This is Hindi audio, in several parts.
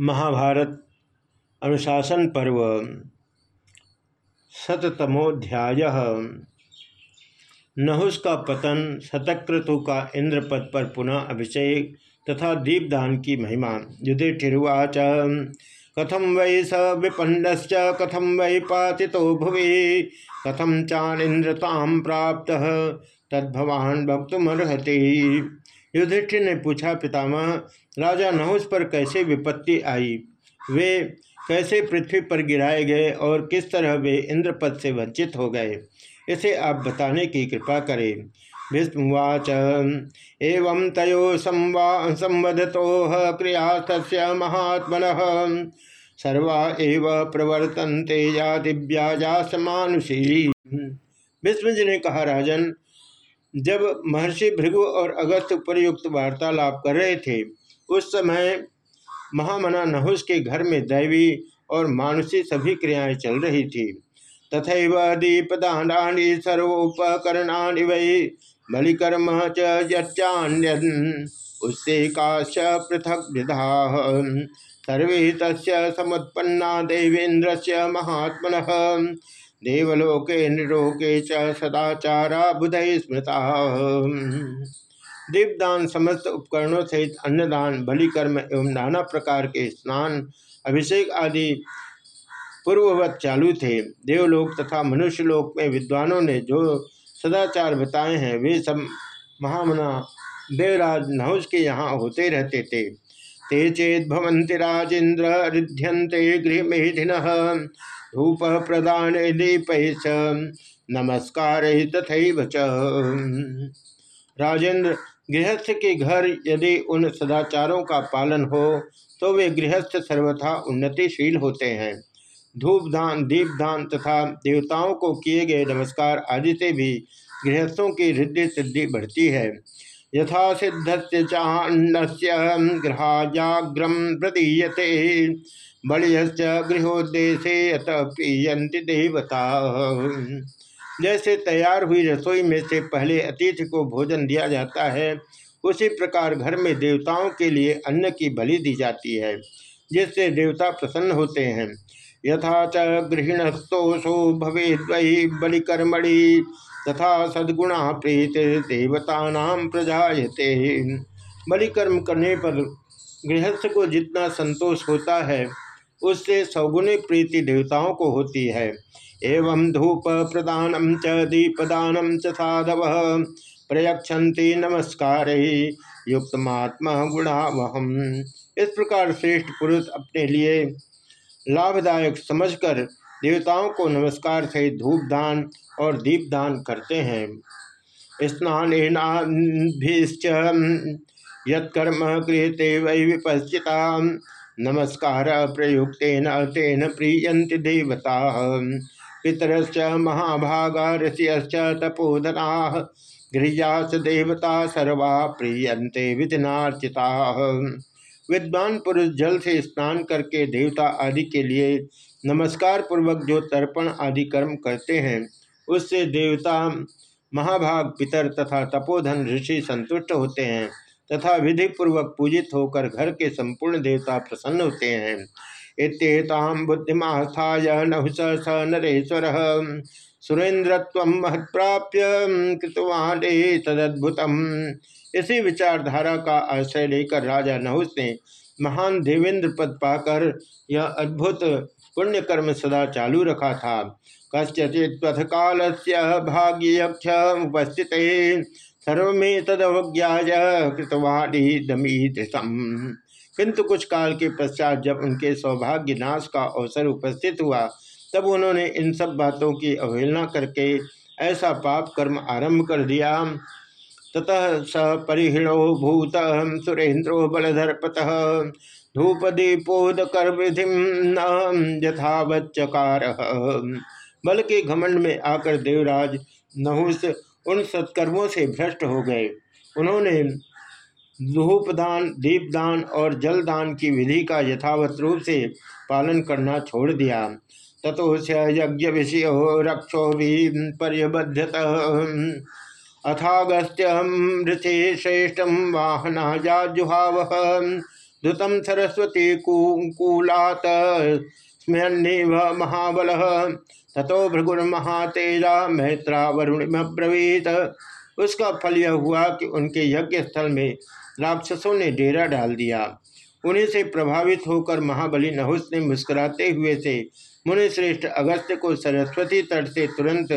महाभारत अनुशासन पर्व शतमोध्याय नहुस का पतन, शतक्रतु का इंद्रपद पर पुनः अभिषेक तथा दीपदान की महिमा। युधिष्ठिर्वाच कथम वै स विपन्नश्च कथम वै पाति भुवि कथम चानिंद्रताम प्राप्त भक्तुमर्हति युधिष्ठिर ने पूछा, पितामह, राजा नहुस पर कैसे विपत्ति आई? वे कैसे पृथ्वी पर गिराए गए और किस तरह वे इंद्रपद से वंचित हो गए? इसे आप बताने की कृपा करें। भीष्मवाच एवं तय तयो संवदतो क्रिया तस्य महात्मन। सर्वा एव प्रवर्तनते या दिव्या समानुषी भीष्म जी ने कहा, राजन जब महर्षि भृगु और अगस्त उपरयुक्त वार्तालाप कर रहे थे, उस समय महामना नहुष के घर में दैवी और मानुषी सभी क्रियाएँ चल रही थी। तथा दीपदानी सर्वोपकरणानि वही बलिकर्म चान्यन उससे काश पृथक विधा। सर्वे तस् समुत्पन्ना देवेन्द्र से महात्मन। देवलोके निरोके च सदाचारा बुध स्मृता। दीपदान समस्त उपकरणों सहित अन्नदान, बलिकर्म एवं नाना प्रकार के स्नान, अभिषेक आदि पूर्ववत चालू थे। देवलोक तथा मनुष्य लोक में विद्वानों ने जो सदाचार बताए हैं, वे सब महामना देवराज नहुस के यहाँ होते रहते थे। ते चेत भवंति राजेन्द्र रिध्यंते गृह मेधिन। धूप प्रदान दीप नमस्कार ही तथा च। राजेंद्र, गृहस्थ के घर यदि उन सदाचारों का पालन हो तो वे गृहस्थ सर्वथा उन्नतिशील होते हैं। धूप दान दीप दान तथा देवताओं को किए गए नमस्कार आदि से भी गृहस्थों की हृदय सिद्धि बढ़ती है। यथा सिद्ध से चाण्य ग्रहाजाग्रम प्रदीयते। बलियश्च प्रियंति देवता। जैसे तैयार हुई रसोई में से पहले अतिथि को भोजन दिया जाता है, उसी प्रकार घर में देवताओं के लिए अन्न की बलि दी जाती है, जिससे देवता प्रसन्न होते हैं। यथा च गृहिणस्तोषो भवे वही बलिकर्मणि, तथा सद्गुणा प्रीत देवता नाम प्रजाते बलिकर्म करने पर गृहस्थ को जितना संतोष होता है उससे सौगुणी प्रीति देवताओं को होती है। एवं धूप प्रदानम च दीपदानम च साधव प्रयक्षति नमस्कार युक्त महात्मा गुणावहम। इस प्रकार श्रेष्ठ पुरुष अपने लिए लाभदायक समझकर देवताओं को नमस्कार से धूप दान और दीप दान करते हैं। स्नान यत्कर्म क्रियते वै विपश्चिता नमस्कार प्रयुक्तेन तेन प्रीयन्ति देवता। पितरश्च महाभागा ऋषियश्च तपोधना गृहस देवता सर्वा प्रीयन्ते विधिनार्चिता। विद्वान पुरुष जल से स्नान करके देवता आदि के लिए नमस्कार पूर्वक जो तर्पण आदि कर्म करते हैं, उससे देवता, महाभाग पितर तथा तपोधन ऋषि संतुष्ट होते हैं। तथा विधि पूर्वक पूजित होकर घर के संपूर्ण देवता प्रसन्न होते हैं। इतम बुद्धिमास्थाय नहुस स नरेश्वर सुरेंद्रत्व महत्प्राप्य कृतवाणे तदद्भुतम। इसी विचारधारा का आश्रय लेकर राजा नहुस ने महान देवेंद्र पद पाकर यह अद्भुत पुण्य कर्म सदा चालू रखा था। कस्यचित्थ काल से भाग्यक्ष उपस्थित सर्वे कृतवाणी किंतु कुछ काल के पश्चात जब उनके सौभाग्य नाश का अवसर उपस्थित हुआ, तब उन्होंने इन सब बातों की अवहेलना करके ऐसा पाप कर्म आरंभ कर दिया। ततः स परिहृणो भूत सुरेन्द्रो बलधर्पत धूपदीपोदकर विधि यथावच्चकार। बल के घमंड में आकर देवराज नहुस उन सत्कर्मों से भ्रष्ट हो गए। उन्होंने धूपदान दीपदान और जलदान की विधि का यथावत रूप से पालन करना छोड़ दिया। तथो यज्ञ विषय रक्षो भी पर्यबध्यत। अथागस्त्यम ऋषि श्रेष्ठ वाहना जुहाव दुतम सरस्वती कूलात। स्मृन्निव महाबल। तथो भृगुर्महातेजा मैत्रा वरुणिमब्रवीत उसका फल यह हुआ कि उनके यज्ञ स्थल में राक्षसों ने डेरा डाल दिया। उन्हीं से प्रभावित होकर महाबली नहुस ने मुस्कुराते हुए से मुनि श्रेष्ठ अगस्त्य को सरस्वती तट से तुरंत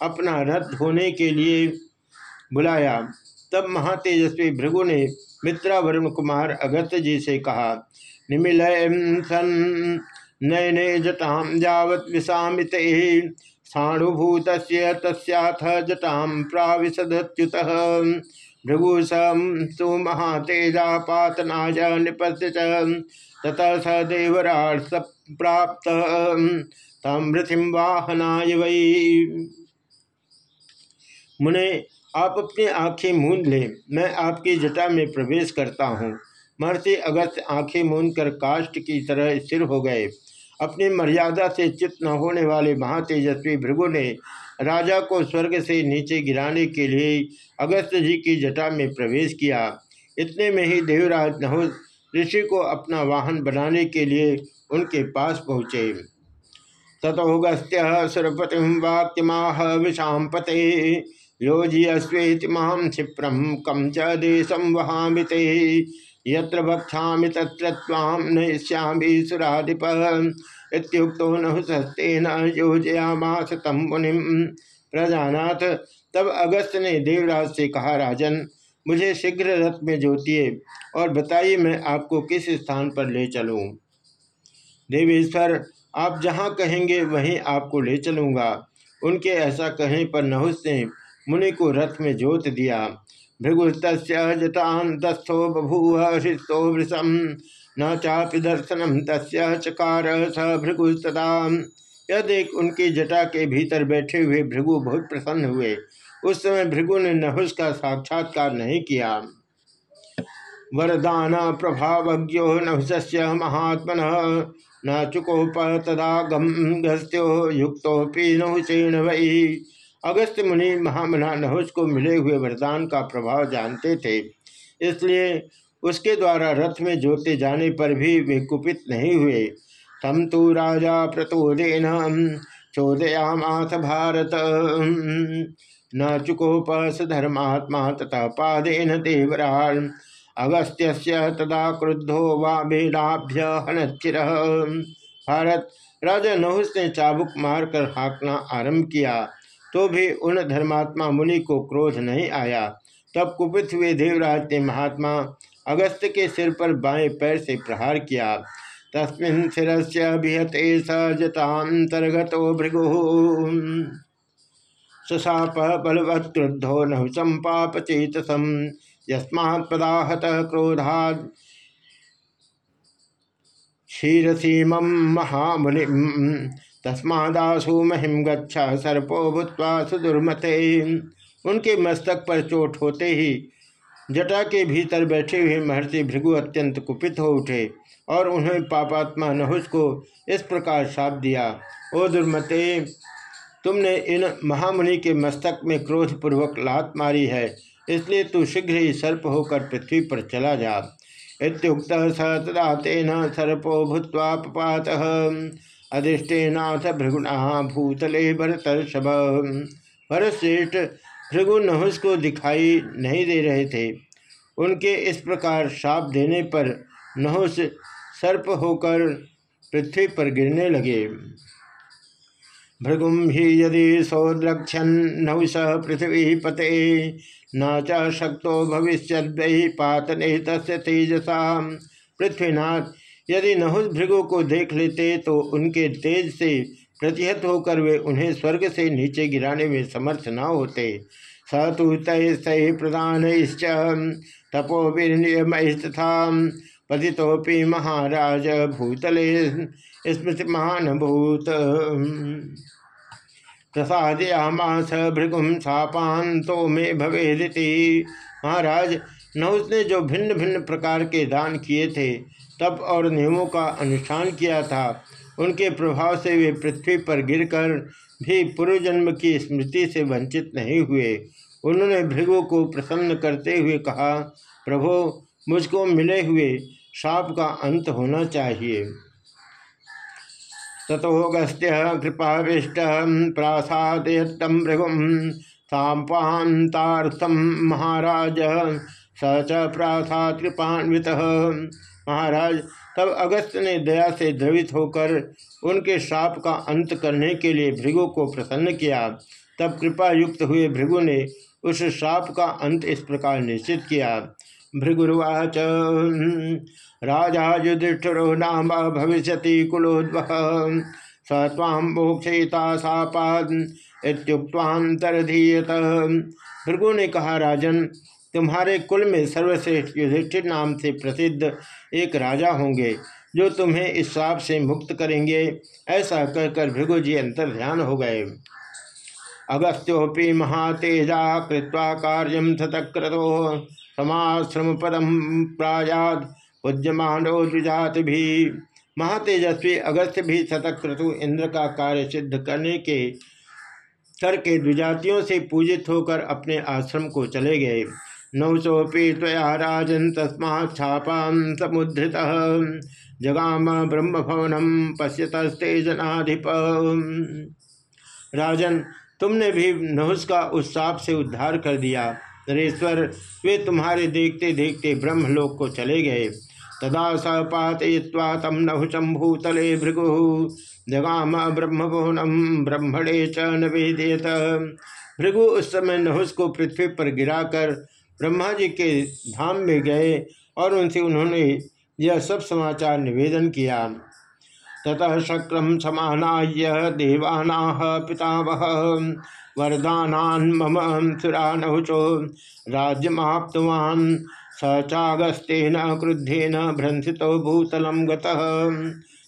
अपना रथ धोने के लिए बुलाया। तब महातेजस्वी भृगु ने मित्रा वरुण कुमार अगस्त जी से कहा निमिल सन नयने जटाम जावत विषामित साणुभूत तस्थ जटाम प्राविशदच्युत। भृगुसम सुमहातेजा पातनाय निपत्य ततः स देवराट प्राप्त। तम वाहनाय वही मुने, आप अपनी आँखें मूंद लें। मैं आपकी जटा में प्रवेश करता हूँ। महर्षि अगस्त आँखें मूंद कर काष्ट की तरह स्थिर हो गए। अपनी मर्यादा से चित न होने वाले महातेजस्वी भृगु ने राजा को स्वर्ग से नीचे गिराने के लिए अगस्त जी की जटा में प्रवेश किया। इतने में ही देवराज नहुस ऋषि को अपना वाहन बनाने के लिए उनके पास पहुँचे। तथोगस्त्य सुरपति वाक्यमाह विषाम पते योजियस्वेति माम क्षिप्रम कम च देशम वहामिते यत्र भक्षा तत्र ताम नश्यामी सुराधिप इतुक्तो नहुसस्तेन योजयामास तम मुनि प्रजानाथ। तब अगस्त ने देवराज से कहा, राजन, मुझे शीघ्र रथ में जोतिए और बताइए मैं आपको किस स्थान पर ले चलूँ? देवेश्वर, आप जहाँ कहेंगे वहीं आपको ले चलूँगा। उनके ऐसा कहने पर नहुस ने मुनि को रथ में जोत दिया। भृगुस्त जतांतस्थो बभूव हृस्तो वृषम। न चापि दर्शनम तस् चकार स भृगुस्तदा यह देख उनकी जटा के भीतर बैठे हुए भृगु बहुत प्रसन्न हुए, उस समय भृगु ने नहुस का साक्षात्कार नहीं किया। वरदान प्रभावज्ञो नहुस महात्मन। न चुकोप तदा गम गस्त्यो युक्तोपि नहुसेन वही अगस्त मुनि महामना नहुस को मिले हुए वरदान का प्रभाव जानते थे। इसलिए उसके द्वारा रथ में जोते जाने पर भी वे कुपित नहीं हुए। तम तो राजा प्रतोदेन चोदयामाथ भारत। न चुकोपस धर्मात्मा तथा पादेन देवराल। अगस्त्य तदा क्रुद्धो वेदाभ्य हनचिर भारत राजा नहुस ने चाबुक मारकर हाँकना आरंभ किया। तो भी उन धर्मात्मा मुनि को क्रोध नहीं आया। तब कुपित हुए देवराज ने महात्मा अगस्त के सिर पर बाएँ पैर से प्रहार किया। तस्मिन शिर से विहते सजतांतर्गत भृगु। सशाप बलवत् क्रुद्धो न संपाप चेतसम यस्मात्दाहत क्रोधा क्षीरसीम महामुनि तस्मादासु महिम गच्छा सर्पो भूतवा सुदुर्मते। उनके मस्तक पर चोट होते ही जटा के भीतर बैठे हुए महर्षि भृगु अत्यंत कुपित हो उठे और उन्हें पापात्मा नहुस को इस प्रकार साप दिया, ओ दुर्मते, तुमने इन महामुनि के मस्तक में क्रोधपूर्वक लात मारी है, इसलिए तू शीघ्र ही सर्प होकर पृथ्वी पर चला जा। इतुक्त स तदा तेन सर्पो भूतवा पपात। अधिष्ठेनाथ भृगुणा भूतले भरत भरतश्रेष्ठ भृगु नहुस को दिखाई नहीं दे रहे थे। उनके इस प्रकार शाप देने पर नहुस सर्प होकर पृथ्वी पर गिरने लगे। भृगुम ही यदि सौद्रक्षन नहुस पृथ्वी पते, न च शक्तो भविष्य पातने तस्य तेजसा। पृथ्वीनाथ यदि नहुस भृगु को देख लेते तो उनके तेज से प्रतिहत होकर वे उन्हें स्वर्ग से नीचे गिराने में समर्थ न होते। स सतु तय सही प्रधान तपोवीर्यमस्तथा पतिपि महाराज भूतले, स्मृति महानुभूत। प्रसादयामास भृगुम सापान तो मे भवेदिति। महाराज नहुस ने जो भिन्न भिन्न प्रकार के दान किए थे तप और नियमों का अनुष्ठान किया था, उनके प्रभाव से वे पृथ्वी पर गिरकर भी पूर्व जन्म की स्मृति से वंचित नहीं हुए। उन्होंने भृगु को प्रसन्न करते हुए कहा, प्रभो, मुझको मिले हुए शाप का अंत होना चाहिए। तथोगस्त्य कृपाविष्ट प्रासादयम भृगुम सांपातार्थम महाराज स च प्रासाद कृपान्वित। महाराज, तब अगस्त ने दया से द्रवित होकर उनके शाप का अंत करने के लिए भृगु को प्रसन्न किया। तब कृपा युक्त हुए भृगु ने उस शाप का अंत इस प्रकार निश्चित किया। भृगुर्वाच, राजा युधिष्ठिरो नाम भविष्य कुलोद्व स इत्युक्तांतरधीयत भृगु ने कहा, राजन, तुम्हारे कुल में सर्वश्रेष्ठ युधिष्ठिर नाम से प्रसिद्ध एक राजा होंगे, जो तुम्हें इस साप से मुक्त करेंगे। ऐसा कहकर भृगु जी अंतर ध्यान हो गए। अगस्त्योपि महातेजा कृत्वा कार्यम सतक्रतो समाश्रम पदम प्रायाद पूज्यमानो द्विजात भी महातेजस्वी अगस्त्य भी शतक्रतु इंद्र का कार्य सिद्ध करने के करके द्विजातियों से पूजित होकर अपने आश्रम को चले गए। नौसोपी तया राजन तस्मा छापा समुद्रित। जगाम ब्रह्म भवनम पश्यतस्ते जनाधिप। राजन, तुमने भी नहुस का उस साप से उद्धार कर दिया। नरेश्वर, वे तुम्हारे देखते देखते ब्रह्मलोक को चले गए। तदा स पातय्वा तम नहुषम भूतले भृगु जगाम ब्रह्मभुवनम ब्रह्मणे च नवेदियत भृगु उस समय नहुस को पृथ्वी पर गिराकर ब्रह्मा जी के धाम में गए और उनसे उन्होंने यह सब समाचार निवेदन किया। ततः शक्रम समानाय देवाना पितामह वरदानान मम सुरा सुरानहुचो, राज्यमाप्तवान स चागस्तेन क्रुद्धेन भ्रंसितो भूतलम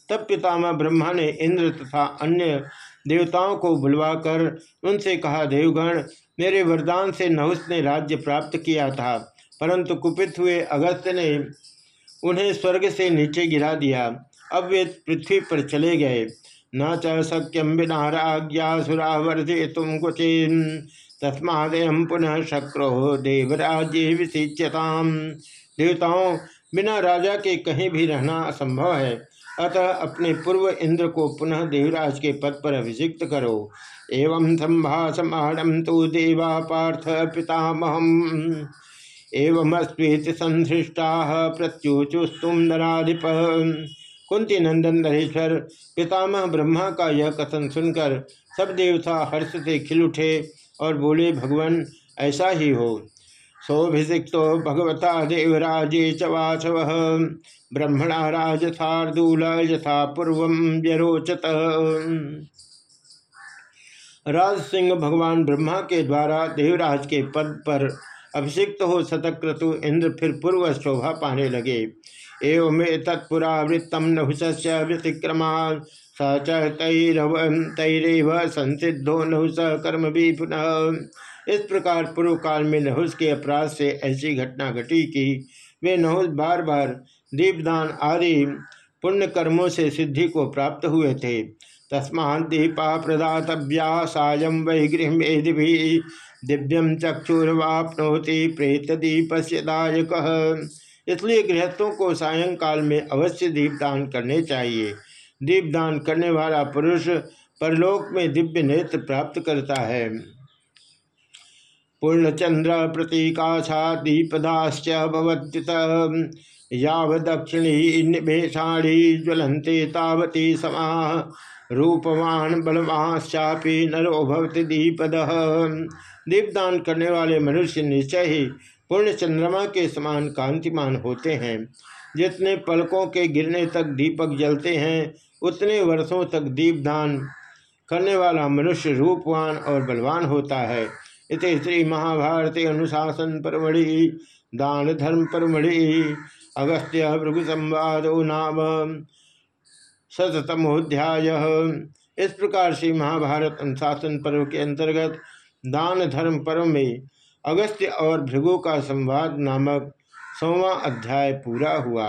तब पितामह ब्रह्मा ने इंद्र तथा अन्य देवताओं को बुलवाकर उनसे कहा, देवगण, मेरे वरदान से नहुस ने राज्य प्राप्त किया था, परंतु कुपित हुए अगस्त ने उन्हें स्वर्ग से नीचे गिरा दिया। अब वे पृथ्वी पर चले गए। न च सक्यम बिना राज्ञासुरावर्धे तुम कुचिन तस्मादयम पुनः शक्रो। देवराज्य विशिच्यताम देवताओं, बिना राजा के कहीं भी रहना असंभव है। अतः अपने पूर्व इंद्र को पुनः देवराज के पद पर अभिषिक्त करो। एवं संभाषमाणम तो देवा पार्थ पितामहम। एवं अस्वीत संधृष्टा प्रत्युचुस्तुम नराधिप। कुंती नंदन नरेश्वर, पितामह ब्रह्मा का यह कथन सुनकर सब देवता हर्ष से खिल उठे। और बोले, भगवान, ऐसा ही हो। सौभिषिक्तो भगवता देवराजे चवाचव ब्रह्मणा राजथार्दूल यथा पूर्व व्यरोचत। राज सिंह भगवान ब्रह्मा के द्वारा देवराज के पद पर अभिषिक्त हो शतक्रतु इंद्र फिर पूर्व शोभा पाने लगे। एवं तत्पुरावृत्तम नहुष व्यतिक्रमा स चैरव तैरव संसिद्धो नहुष कर्म भी पुनः इस प्रकार पूर्व काल में नहुस के अपराध से ऐसी घटना घटी कि वे नहुस बार बार दीपदान आदि पुण्य कर्मों से सिद्धि को प्राप्त हुए थे। तस्मा दीपा प्रदातव्या सायं वै गृह दिव्यम चक्षुर्वापनोति प्रेत दीपस्य दायक। इसलिए गृहस्थों को सायंकाल में अवश्य दीपदान करने चाहिए। दीपदान करने वाला पुरुष परलोक में दिव्य नेत्र प्राप्त करता है। पूर्णचंद्र प्रतीकाशा दीपदाश्च भवत्युत याव दक्षिणी निभेषाणी ज्वलंते तावती समा। रूपवान बलवाश्चापी नरो दीपद। दीपदान करने वाले मनुष्य निश्चय ही पूर्ण चंद्रमा के समान कांतिमान होते हैं। जितने पलकों के गिरने तक दीपक जलते हैं उतने वर्षों तक दीपदान करने वाला मनुष्य रूपवान और बलवान होता है। इत श्री महाभारती अनुशासन परमढ़ि, दान धर्म परमढ़ि, अगस्त्य भृगु संवाद नाम शतमोध्याय इस प्रकार से महाभारत अनुशासन पर्व के अंतर्गत दान धर्म पर्व में अगस्त्य और भृगु का संवाद नामक सौवा अध्याय पूरा हुआ।